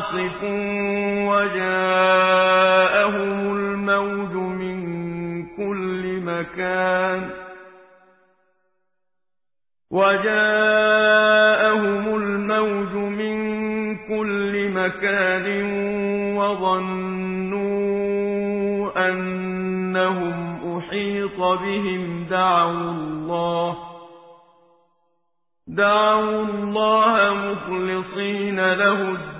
عَاصِفٌ وَجَاءَهُمُ الْمَوْجُ مِن كُلِّ مَكَانٍ وَجَاءَهُمُ الْمَوْجُ مِن كُلِّ مَكَانٍ وَظَنُّوا أَنَّهُمْ أُحِيطَ بِهِمْ دَعَوُا اللَّهَ دَعَوُا اللَّهَ مُخْلِصِينَ لَهُ الدِّينَ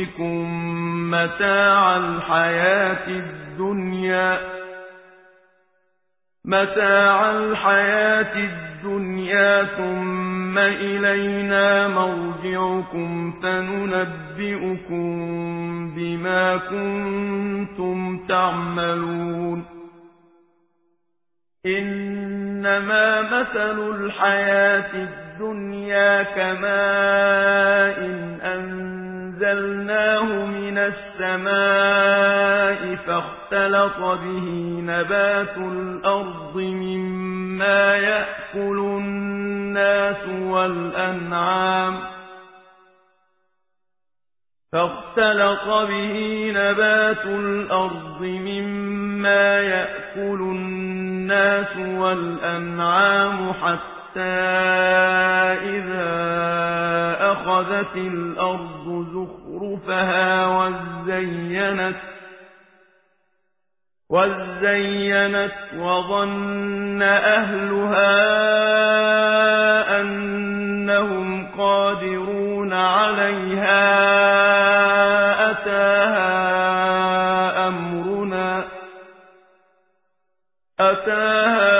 أَنفُسِكُم مَّتَاعَ الْحَيَاةِ الدُّنْيَا متاع الحياة الدنيا ثم إلينا مرجعكم فننبئكم بما كنتم تعملون. إنما مثل الحياة الدنيا كماء أنزلناه من السماء فاختلط به نبات الأرض مما يأكل الناس والأنعام فاختلط به نبات الأرض مما يأكل الناس والأنعام حتى إذا أخذت الأرض زخرفها وزينت وزينت وظن أهلها أنهم قادرون عليها أتاها أمرنا أتاها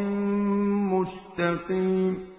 مستقيم